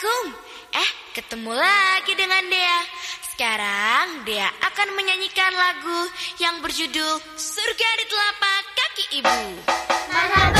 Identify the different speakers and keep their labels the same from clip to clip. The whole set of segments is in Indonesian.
Speaker 1: Assalamualaikum. Eh, ketemu lagi dengan Dea. Sekarang Dea akan menyanyikan lagu yang berjudul Surga di Telapak Kaki Ibu.
Speaker 2: Marhaban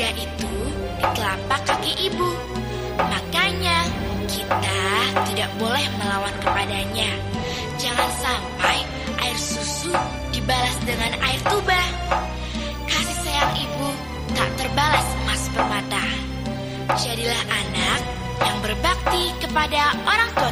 Speaker 1: surga itu di telapak kaki ibu. Makanya kita tidak boleh melawan kepadanya. Jangan sampai air susu dibalas dengan air tuba. Kasih sayang ibu tak terbalas emas permata. Jadilah anak yang berbakti kepada orang tua